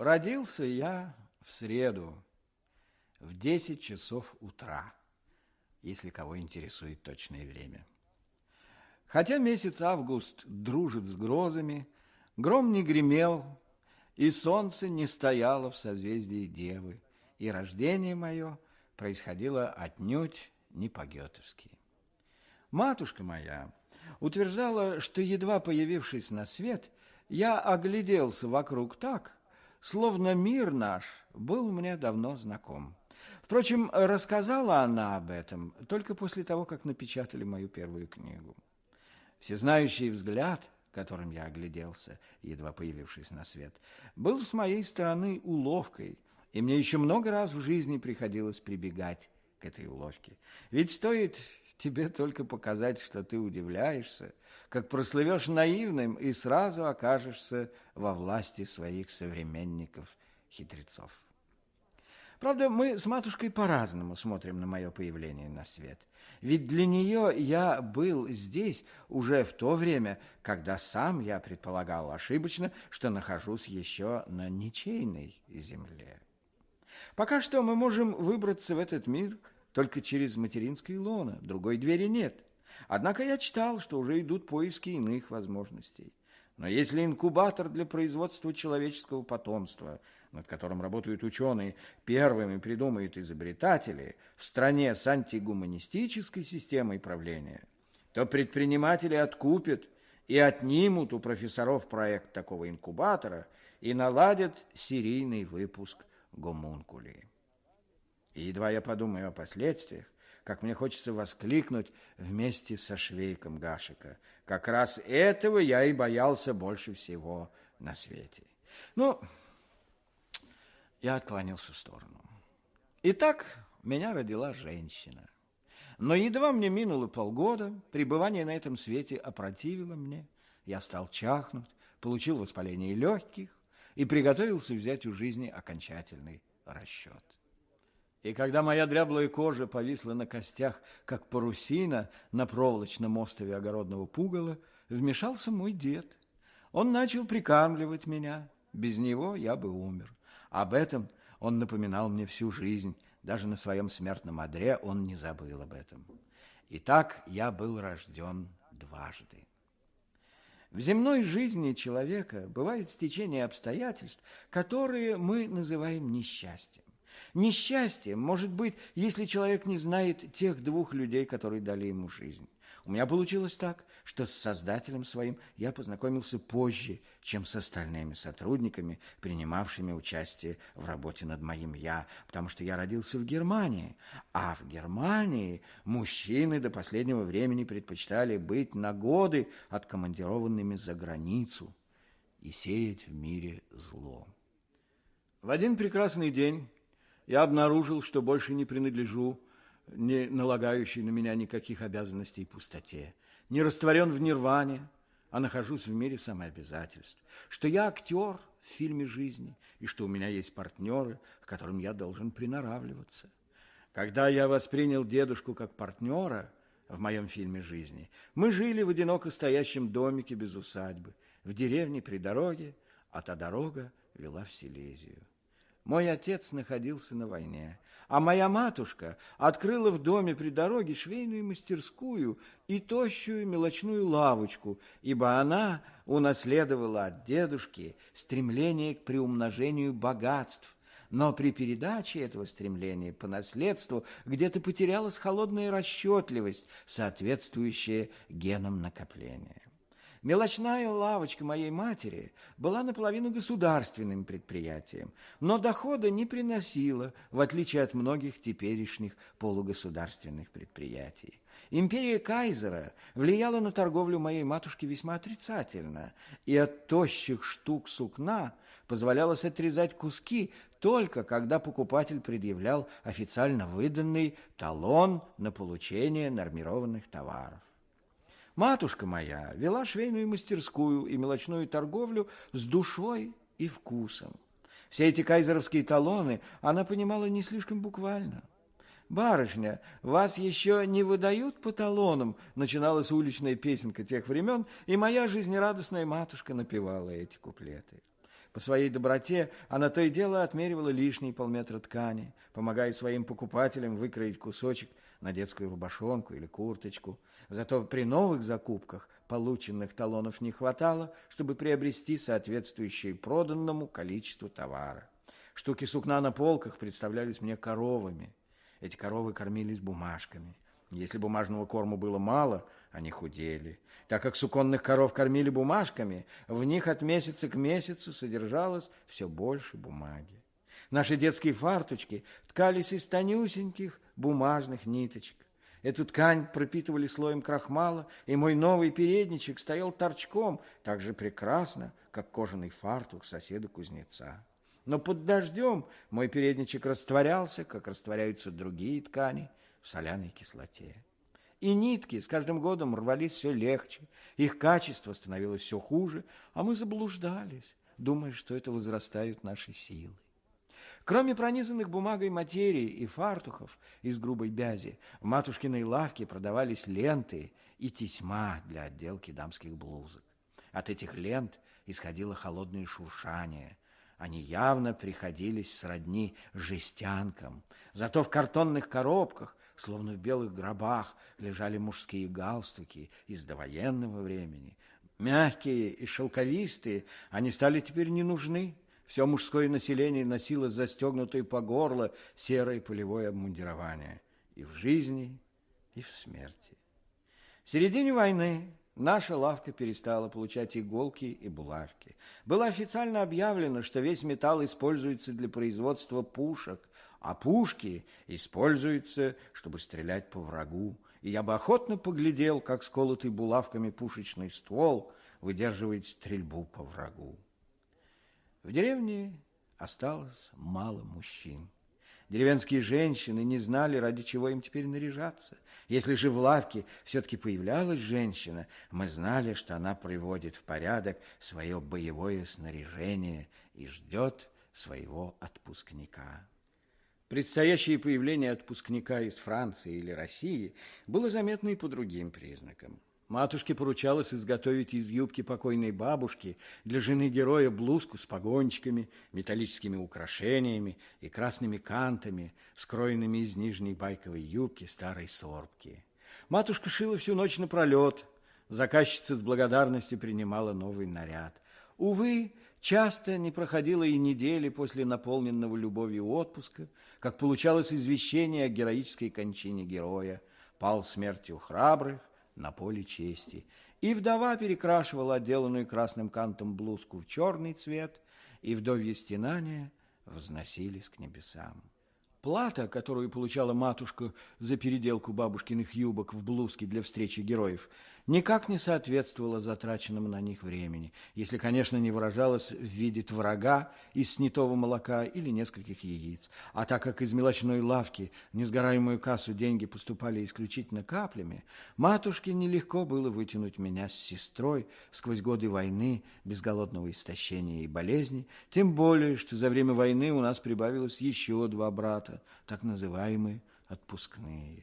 Родился я в среду в 10 часов утра, если кого интересует точное время. Хотя месяц август дружит с грозами, гром не гремел, и солнце не стояло в созвездии Девы, и рождение мое происходило отнюдь не по-гетовски. Матушка моя утверждала, что, едва появившись на свет, я огляделся вокруг так, словно мир наш был мне давно знаком. Впрочем, рассказала она об этом только после того, как напечатали мою первую книгу. Всезнающий взгляд, которым я огляделся, едва появившись на свет, был с моей стороны уловкой, и мне еще много раз в жизни приходилось прибегать к этой уловке. Ведь стоит тебе только показать, что ты удивляешься, как прослывешь наивным и сразу окажешься во власти своих современников-хитрецов. Правда, мы с матушкой по-разному смотрим на мое появление на свет. Ведь для нее я был здесь уже в то время, когда сам я предполагал ошибочно, что нахожусь еще на ничейной земле. Пока что мы можем выбраться в этот мир только через материнское лоно, другой двери нет. Однако я читал, что уже идут поиски иных возможностей. Но если инкубатор для производства человеческого потомства, над которым работают ученые, первыми придумают изобретатели в стране с антигуманистической системой правления, то предприниматели откупят и отнимут у профессоров проект такого инкубатора и наладят серийный выпуск гомункули. И едва я подумаю о последствиях, как мне хочется воскликнуть вместе со швейком Гашика. Как раз этого я и боялся больше всего на свете. Ну, я отклонился в сторону. Итак, меня родила женщина. Но едва мне минуло полгода, пребывание на этом свете опротивило мне. Я стал чахнуть, получил воспаление легких и приготовился взять у жизни окончательный расчет. И когда моя дряблая кожа повисла на костях, как парусина на проволочном острове огородного пугала, вмешался мой дед. Он начал прикамливать меня. Без него я бы умер. Об этом он напоминал мне всю жизнь. Даже на своем смертном одре он не забыл об этом. Итак, я был рожден дважды. В земной жизни человека бывает стечение обстоятельств, которые мы называем несчастьем. Несчастье может быть, если человек не знает тех двух людей, которые дали ему жизнь. У меня получилось так, что с создателем своим я познакомился позже, чем с остальными сотрудниками, принимавшими участие в работе над моим «я», потому что я родился в Германии, а в Германии мужчины до последнего времени предпочитали быть на годы откомандированными за границу и сеять в мире зло. В один прекрасный день я обнаружил, что больше не принадлежу не налагающей на меня никаких обязанностей пустоте, не растворен в нирване, а нахожусь в мире самообязательств, что я актер в фильме жизни и что у меня есть партнеры, к которым я должен приноравливаться. Когда я воспринял дедушку как партнера в моем фильме жизни, мы жили в одиноко стоящем домике без усадьбы, в деревне при дороге, а та дорога вела в Силезию. Мой отец находился на войне, а моя матушка открыла в доме при дороге швейную мастерскую и тощую мелочную лавочку, ибо она унаследовала от дедушки стремление к приумножению богатств, но при передаче этого стремления по наследству где-то потерялась холодная расчетливость, соответствующая генам накопления. Мелочная лавочка моей матери была наполовину государственным предприятием, но дохода не приносила, в отличие от многих теперешних полугосударственных предприятий. Империя Кайзера влияла на торговлю моей матушки весьма отрицательно, и от тощих штук сукна позволялось отрезать куски только когда покупатель предъявлял официально выданный талон на получение нормированных товаров. Матушка моя вела швейную мастерскую и мелочную торговлю с душой и вкусом. Все эти кайзеровские талоны она понимала не слишком буквально. «Барышня, вас еще не выдают по талонам?» Начиналась уличная песенка тех времен, и моя жизнерадостная матушка напевала эти куплеты. По своей доброте она то и дело отмеривала лишние полметра ткани, помогая своим покупателям выкроить кусочек на детскую рубашонку или курточку. Зато при новых закупках полученных талонов не хватало, чтобы приобрести соответствующее проданному количеству товара. Штуки сукна на полках представлялись мне коровами. Эти коровы кормились бумажками. Если бумажного корма было мало, они худели. Так как суконных коров кормили бумажками, в них от месяца к месяцу содержалось все больше бумаги. Наши детские фарточки ткались из тонюсеньких бумажных ниточек. Эту ткань пропитывали слоем крахмала, и мой новый передничек стоял торчком, так же прекрасно, как кожаный фартук соседа-кузнеца. Но под дождем мой передничек растворялся, как растворяются другие ткани в соляной кислоте. И нитки с каждым годом рвались все легче, их качество становилось все хуже, а мы заблуждались, думая, что это возрастают наши силы. Кроме пронизанных бумагой материи и фартухов из грубой бязи, в матушкиной лавке продавались ленты и тесьма для отделки дамских блузок. От этих лент исходило холодное шуршание. Они явно приходились сродни жестянкам. Зато в картонных коробках, словно в белых гробах, лежали мужские галстуки из довоенного времени. Мягкие и шелковистые, они стали теперь не нужны. Все мужское население носило застегнутое по горло серое полевое обмундирование и в жизни, и в смерти. В середине войны наша лавка перестала получать иголки и булавки. Было официально объявлено, что весь металл используется для производства пушек, а пушки используются, чтобы стрелять по врагу. И я бы охотно поглядел, как сколотый булавками пушечный ствол выдерживает стрельбу по врагу. В деревне осталось мало мужчин. Деревенские женщины не знали, ради чего им теперь наряжаться. Если же в лавке все-таки появлялась женщина, мы знали, что она приводит в порядок свое боевое снаряжение и ждет своего отпускника. Предстоящее появление отпускника из Франции или России было заметно и по другим признакам. Матушке поручалось изготовить из юбки покойной бабушки для жены героя блузку с погончиками, металлическими украшениями и красными кантами, скроенными из нижней байковой юбки старой сорбки. Матушка шила всю ночь напролет. Заказчица с благодарностью принимала новый наряд. Увы, часто не проходило и недели после наполненного любовью отпуска, как получалось извещение о героической кончине героя. Пал смертью храбрых, на поле чести. И вдова перекрашивала отделанную красным кантом блузку в черный цвет, и вдовье стенания возносились к небесам. Плата, которую получала матушка за переделку бабушкиных юбок в блузки для встречи героев, никак не соответствовала затраченному на них времени, если, конечно, не выражалась в виде творога из снятого молока или нескольких яиц. А так как из мелочной лавки в несгораемую кассу деньги поступали исключительно каплями, матушке нелегко было вытянуть меня с сестрой сквозь годы войны, без голодного истощения и болезни, тем более, что за время войны у нас прибавилось еще два брата, так называемые отпускные.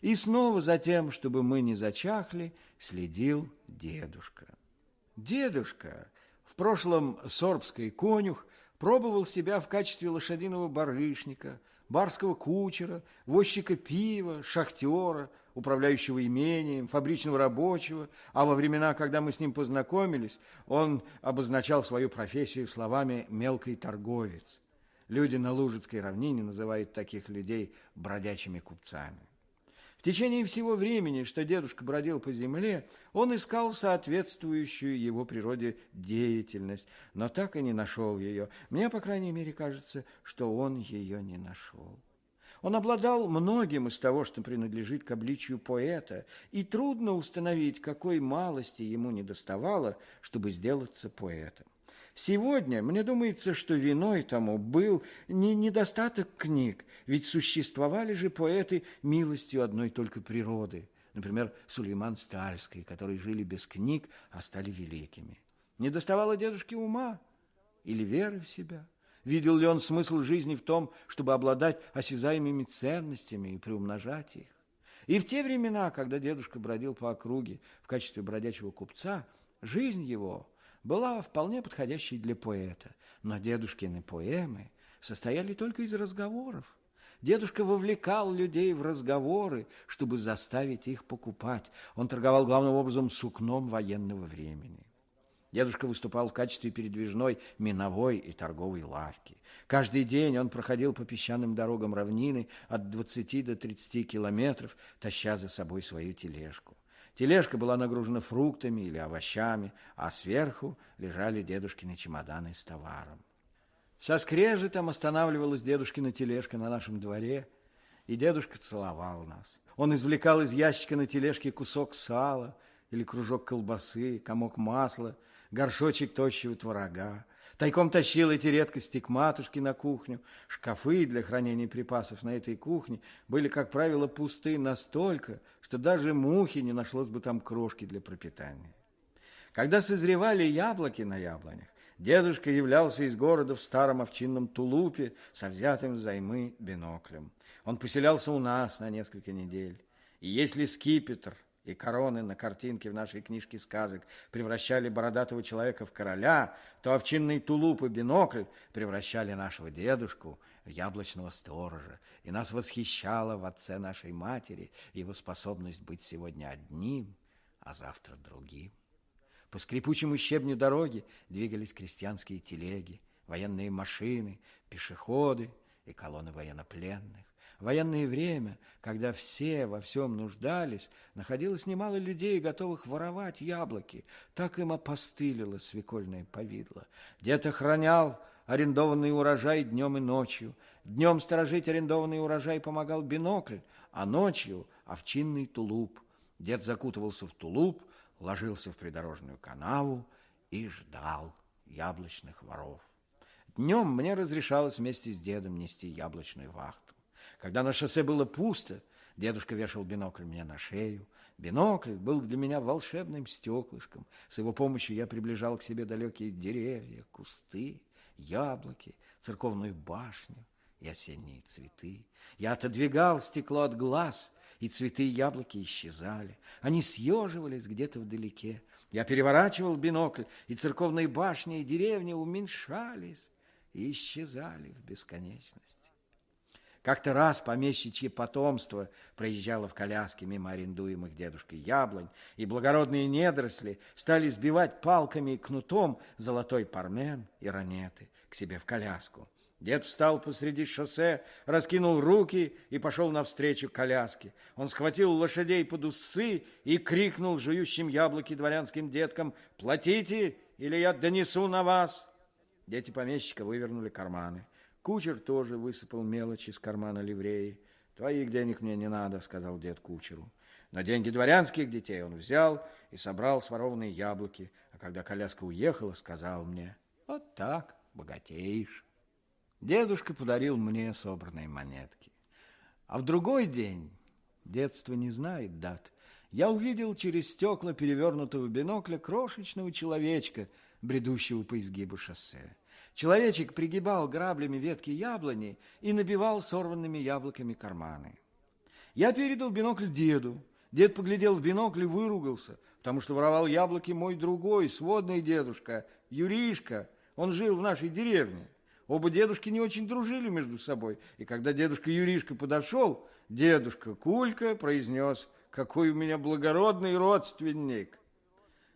И снова за тем, чтобы мы не зачахли, следил дедушка. Дедушка, в прошлом сорбский конюх, пробовал себя в качестве лошадиного барышника, барского кучера, возчика пива, шахтера, управляющего имением, фабричного рабочего, а во времена, когда мы с ним познакомились, он обозначал свою профессию словами «мелкий торговец». Люди на Лужицкой равнине называют таких людей бродячими купцами. В течение всего времени, что дедушка бродил по земле, он искал соответствующую его природе деятельность, но так и не нашел ее. Мне, по крайней мере, кажется, что он ее не нашел. Он обладал многим из того, что принадлежит к обличию поэта, и трудно установить, какой малости ему недоставало, чтобы сделаться поэтом. Сегодня, мне думается, что виной тому был не недостаток книг, ведь существовали же поэты милостью одной только природы. Например, Сулейман Стальский, которые жили без книг, а стали великими. Не доставало дедушке ума или веры в себя? Видел ли он смысл жизни в том, чтобы обладать осязаемыми ценностями и приумножать их? И в те времена, когда дедушка бродил по округе в качестве бродячего купца, жизнь его – была вполне подходящей для поэта, но дедушкины поэмы состояли только из разговоров. Дедушка вовлекал людей в разговоры, чтобы заставить их покупать. Он торговал главным образом сукном военного времени. Дедушка выступал в качестве передвижной миновой и торговой лавки. Каждый день он проходил по песчаным дорогам равнины от 20 до 30 километров, таща за собой свою тележку. Тележка была нагружена фруктами или овощами, а сверху лежали дедушкины чемоданы с товаром. Со скрежетом останавливалась дедушкина тележка на нашем дворе, и дедушка целовал нас. Он извлекал из ящика на тележке кусок сала или кружок колбасы, комок масла – горшочек тощего творога. Тайком тащил эти редкости к матушке на кухню. Шкафы для хранения припасов на этой кухне были, как правило, пусты настолько, что даже мухи не нашлось бы там крошки для пропитания. Когда созревали яблоки на яблонях, дедушка являлся из города в старом овчинном тулупе со взятым взаймы биноклем. Он поселялся у нас на несколько недель. И если скипетр и короны на картинке в нашей книжке сказок превращали бородатого человека в короля, то овчинный тулуп и бинокль превращали нашего дедушку в яблочного сторожа, и нас восхищало в отце нашей матери его способность быть сегодня одним, а завтра другим. По скрипучему щебню дороги двигались крестьянские телеги, военные машины, пешеходы и колонны военнопленных военное время, когда все во всем нуждались, находилось немало людей, готовых воровать яблоки. Так им опостылило свекольное повидло. Дед охранял арендованный урожай днем и ночью. Днем сторожить арендованный урожай помогал бинокль, а ночью – овчинный тулуп. Дед закутывался в тулуп, ложился в придорожную канаву и ждал яблочных воров. Днем мне разрешалось вместе с дедом нести яблочную вахту. Когда на шоссе было пусто, дедушка вешал бинокль мне на шею. Бинокль был для меня волшебным стеклышком. С его помощью я приближал к себе далекие деревья, кусты, яблоки, церковную башню и осенние цветы. Я отодвигал стекло от глаз, и цветы и яблоки исчезали. Они съеживались где-то вдалеке. Я переворачивал бинокль, и церковные башни и деревни уменьшались и исчезали в бесконечность. Как-то раз помещичье потомство проезжало в коляске мимо арендуемых дедушкой яблонь, и благородные недоросли стали сбивать палками и кнутом золотой пармен и ранеты к себе в коляску. Дед встал посреди шоссе, раскинул руки и пошел навстречу коляске. Он схватил лошадей под усы и крикнул жующим яблоки дворянским деткам «Платите, или я донесу на вас!» Дети помещика вывернули карманы. Кучер тоже высыпал мелочь из кармана ливреи. «Твоих денег мне не надо», — сказал дед кучеру. Но деньги дворянских детей он взял и собрал сворованные яблоки, а когда коляска уехала, сказал мне, «Вот так богатеешь». Дедушка подарил мне собранные монетки. А в другой день, детство не знает дат, я увидел через стекла перевернутого бинокля крошечного человечка, бредущего по изгибу шоссе. Человечек пригибал граблями ветки яблони и набивал сорванными яблоками карманы. Я передал бинокль деду. Дед поглядел в бинокль и выругался, потому что воровал яблоки мой другой, сводный дедушка, Юришка. Он жил в нашей деревне. Оба дедушки не очень дружили между собой, и когда дедушка Юришка подошел, дедушка Кулька произнес, какой у меня благородный родственник.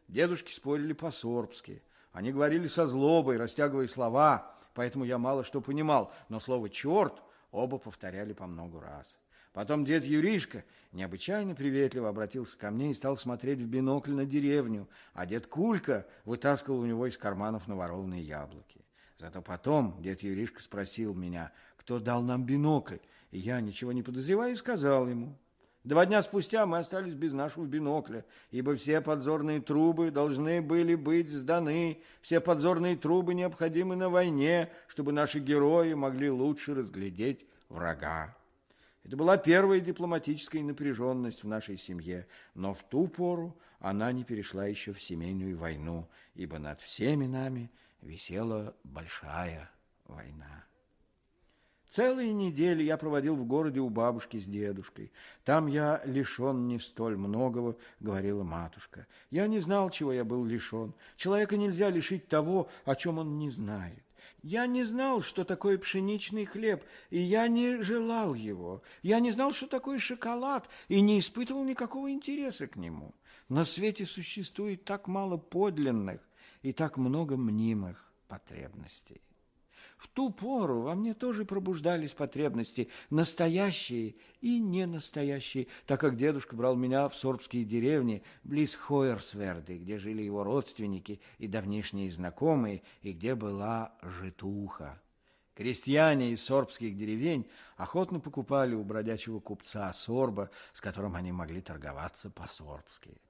Дедушки спорили по-сорбски. Они говорили со злобой, растягивая слова, поэтому я мало что понимал, но слово «черт» оба повторяли по много раз. Потом дед Юришка необычайно приветливо обратился ко мне и стал смотреть в бинокль на деревню, а дед Кулька вытаскивал у него из карманов наворованные яблоки. Зато потом дед Юришка спросил меня, кто дал нам бинокль, и я, ничего не подозревая, сказал ему – Два дня спустя мы остались без нашего бинокля, ибо все подзорные трубы должны были быть сданы, все подзорные трубы необходимы на войне, чтобы наши герои могли лучше разглядеть врага. Это была первая дипломатическая напряженность в нашей семье, но в ту пору она не перешла еще в семейную войну, ибо над всеми нами висела большая война. Целые недели я проводил в городе у бабушки с дедушкой. Там я лишен не столь многого, говорила матушка. Я не знал, чего я был лишен. Человека нельзя лишить того, о чем он не знает. Я не знал, что такое пшеничный хлеб, и я не желал его. Я не знал, что такое шоколад, и не испытывал никакого интереса к нему. На свете существует так мало подлинных и так много мнимых потребностей. В ту пору во мне тоже пробуждались потребности, настоящие и ненастоящие, так как дедушка брал меня в сорбские деревни близ Хойерсверды, где жили его родственники и давнишние знакомые, и где была житуха. Крестьяне из сорбских деревень охотно покупали у бродячего купца сорба, с которым они могли торговаться по-сорбски.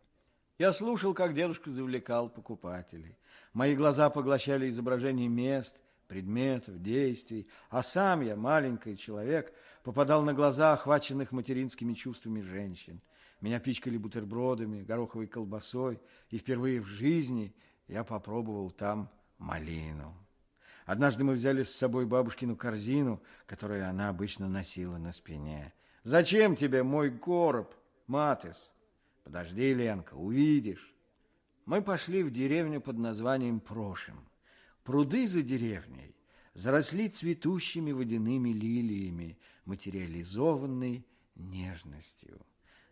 Я слушал, как дедушка завлекал покупателей. Мои глаза поглощали изображения мест – предметов, действий, а сам я, маленький человек, попадал на глаза охваченных материнскими чувствами женщин. Меня пичкали бутербродами, гороховой колбасой, и впервые в жизни я попробовал там малину. Однажды мы взяли с собой бабушкину корзину, которую она обычно носила на спине. «Зачем тебе мой короб, Матес?» «Подожди, Ленка, увидишь». Мы пошли в деревню под названием Прошим. Пруды за деревней заросли цветущими водяными лилиями, материализованной нежностью.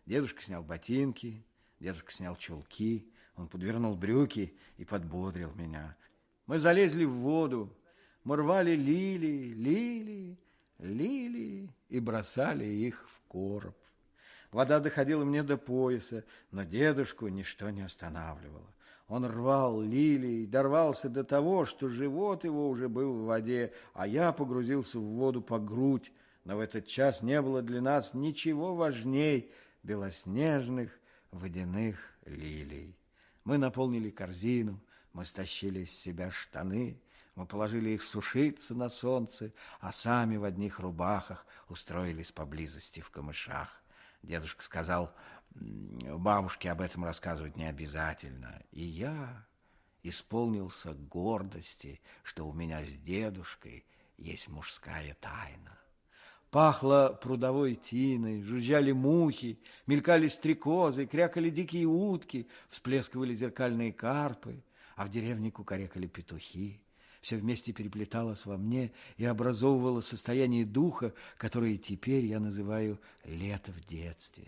Дедушка снял ботинки, дедушка снял чулки, он подвернул брюки и подбодрил меня. Мы залезли в воду, мы рвали лилии, лилии, лилии и бросали их в короб. Вода доходила мне до пояса, но дедушку ничто не останавливало. Он рвал лилии, дорвался до того, что живот его уже был в воде, а я погрузился в воду по грудь. Но в этот час не было для нас ничего важней белоснежных водяных лилий. Мы наполнили корзину, мы стащили с себя штаны, мы положили их сушиться на солнце, а сами в одних рубахах устроились поблизости в камышах. Дедушка сказал, бабушке об этом рассказывать не обязательно. И я исполнился гордости, что у меня с дедушкой есть мужская тайна. Пахло прудовой тиной, жужжали мухи, мелькали стрекозы, крякали дикие утки, всплескивали зеркальные карпы, а в деревне кукарекали петухи. Все вместе переплеталось во мне и образовывало состояние духа, которое теперь я называю «лето в детстве».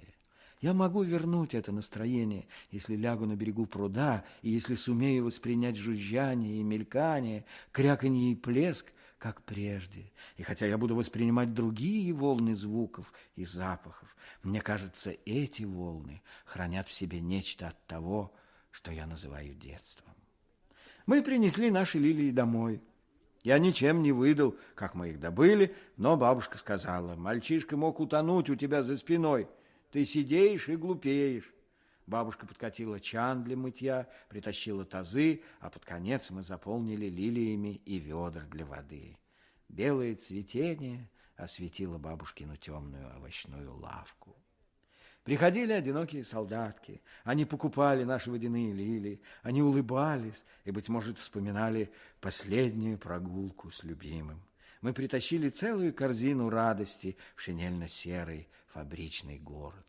Я могу вернуть это настроение, если лягу на берегу пруда, и если сумею воспринять жужжание и мелькание, кряканье и плеск, как прежде. И хотя я буду воспринимать другие волны звуков и запахов, мне кажется, эти волны хранят в себе нечто от того, что я называю детством. Мы принесли наши лилии домой. Я ничем не выдал, как мы их добыли, но бабушка сказала, мальчишка мог утонуть у тебя за спиной – ты сидеешь и глупеешь. Бабушка подкатила чан для мытья, притащила тазы, а под конец мы заполнили лилиями и ведра для воды. Белое цветение осветило бабушкину темную овощную лавку. Приходили одинокие солдатки, они покупали наши водяные лилии, они улыбались и, быть может, вспоминали последнюю прогулку с любимым мы притащили целую корзину радости в шинельно-серый фабричный город.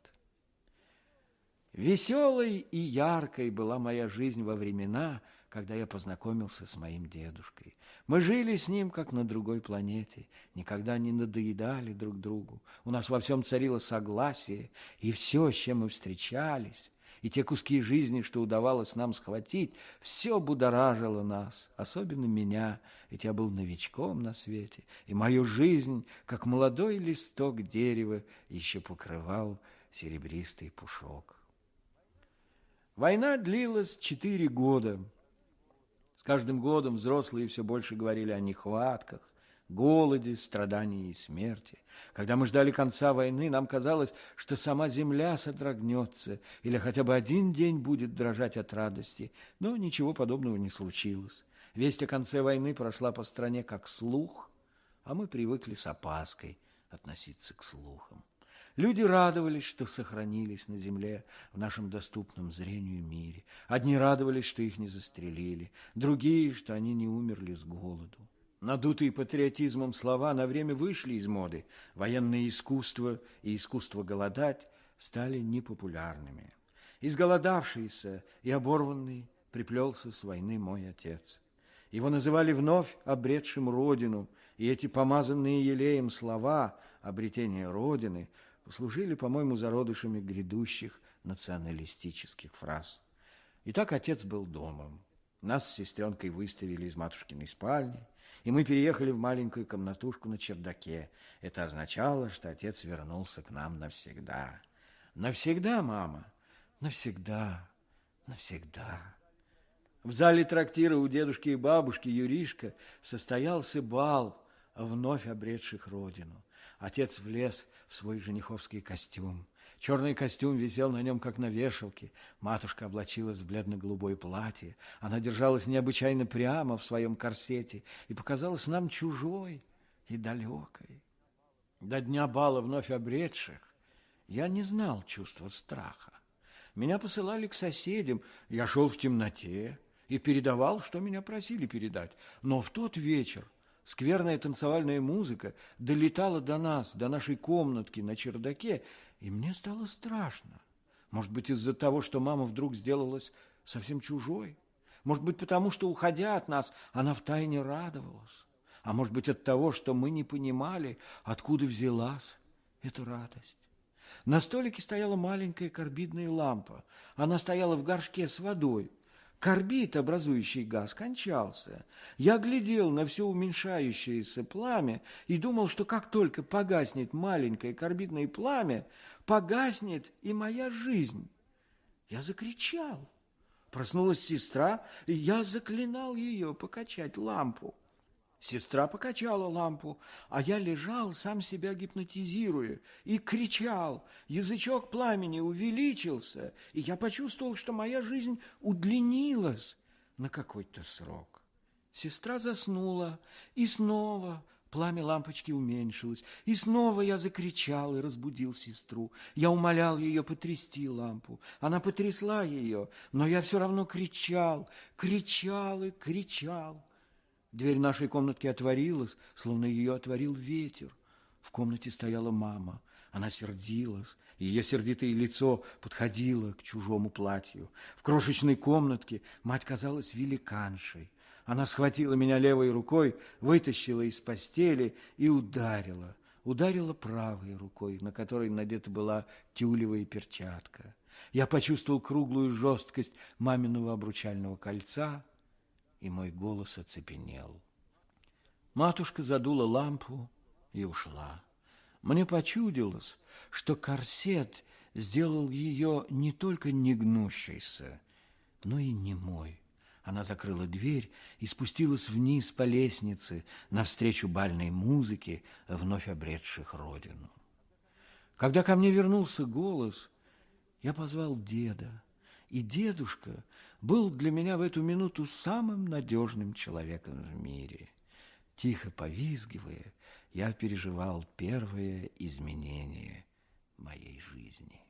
Веселой и яркой была моя жизнь во времена, когда я познакомился с моим дедушкой. Мы жили с ним, как на другой планете, никогда не надоедали друг другу. У нас во всем царило согласие, и все, с чем мы встречались, и те куски жизни, что удавалось нам схватить, все будоражило нас, особенно меня, ведь я был новичком на свете, и мою жизнь, как молодой листок дерева, еще покрывал серебристый пушок. Война длилась четыре года. С каждым годом взрослые все больше говорили о нехватках, голоде, страдании и смерти. Когда мы ждали конца войны, нам казалось, что сама земля содрогнется или хотя бы один день будет дрожать от радости, но ничего подобного не случилось. Весть о конце войны прошла по стране как слух, а мы привыкли с опаской относиться к слухам. Люди радовались, что сохранились на земле в нашем доступном зрению мире. Одни радовались, что их не застрелили, другие, что они не умерли с голоду. Надутые патриотизмом слова на время вышли из моды. Военное искусство и искусство голодать стали непопулярными. Изголодавшийся и оборванный приплелся с войны мой отец. Его называли вновь обретшим родину, и эти помазанные елеем слова обретения родины послужили, по-моему, зародышами грядущих националистических фраз. Итак, отец был домом. Нас с сестренкой выставили из матушкиной спальни, и мы переехали в маленькую комнатушку на чердаке. Это означало, что отец вернулся к нам навсегда. Навсегда, мама, навсегда, навсегда. В зале трактира у дедушки и бабушки Юришка состоялся бал вновь обретших родину. Отец влез в свой жениховский костюм. Черный костюм висел на нем, как на вешалке. Матушка облачилась в бледно-голубое платье. Она держалась необычайно прямо в своем корсете и показалась нам чужой и далекой. До дня бала вновь обретших я не знал чувства страха. Меня посылали к соседям, я шел в темноте и передавал, что меня просили передать. Но в тот вечер скверная танцевальная музыка долетала до нас, до нашей комнатки на чердаке, и мне стало страшно. Может быть, из-за того, что мама вдруг сделалась совсем чужой. Может быть, потому что, уходя от нас, она втайне радовалась. А может быть, от того, что мы не понимали, откуда взялась эта радость. На столике стояла маленькая карбидная лампа. Она стояла в горшке с водой. Карбид, образующий газ, кончался. Я глядел на все уменьшающееся пламя и думал, что как только погаснет маленькое карбидное пламя, погаснет и моя жизнь. Я закричал. Проснулась сестра, и я заклинал ее покачать лампу. Сестра покачала лампу, а я лежал, сам себя гипнотизируя, и кричал. Язычок пламени увеличился, и я почувствовал, что моя жизнь удлинилась на какой-то срок. Сестра заснула, и снова пламя лампочки уменьшилось, и снова я закричал и разбудил сестру. Я умолял ее потрясти лампу. Она потрясла ее, но я все равно кричал, кричал и кричал. Дверь нашей комнатки отворилась, словно ее отворил ветер. В комнате стояла мама. Она сердилась, ее сердитое лицо подходило к чужому платью. В крошечной комнатке мать казалась великаншей. Она схватила меня левой рукой, вытащила из постели и ударила. Ударила правой рукой, на которой надета была тюлевая перчатка. Я почувствовал круглую жесткость маминого обручального кольца, и мой голос оцепенел. Матушка задула лампу и ушла. Мне почудилось, что корсет сделал ее не только негнущейся, но и немой. Она закрыла дверь и спустилась вниз по лестнице навстречу бальной музыке, вновь обретших родину. Когда ко мне вернулся голос, я позвал деда и дедушка был для меня в эту минуту самым надежным человеком в мире. Тихо повизгивая, я переживал первое изменение моей жизни.